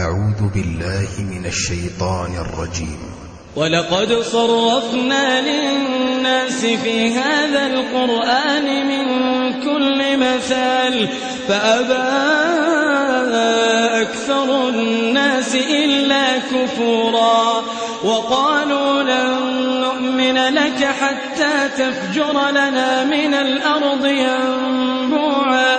أعوذ بالله من الشيطان الرجيم. ولقد صرفنا للناس في هذا القرآن من كل مثال فأبى أكثر الناس إلا كفورا وقالوا لن نؤمن لك حتى تفجر لنا من الأرض ينبوعا.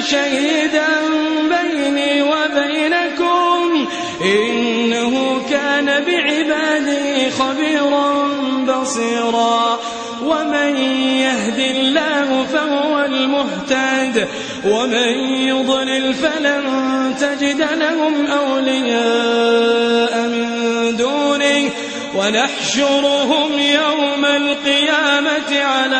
شهيدا بيني وبينكم إنه كان بعباده خبيرا بصيرا. ومن يهد الله فهو المهتد ومن يضلل فلن تجد لهم أولياء من دونه. ونحشرهم يوم القيامة على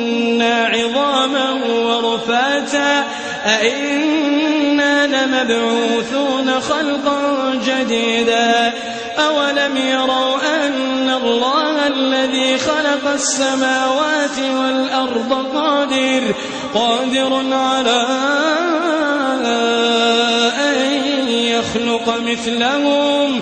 عظاما ورفاتا. أئنا لمبعوثون خلقا جديدا. أولم يروا أن الله الذي خلق السماوات والأرض قادر قادر على أن يخلق مثلهم.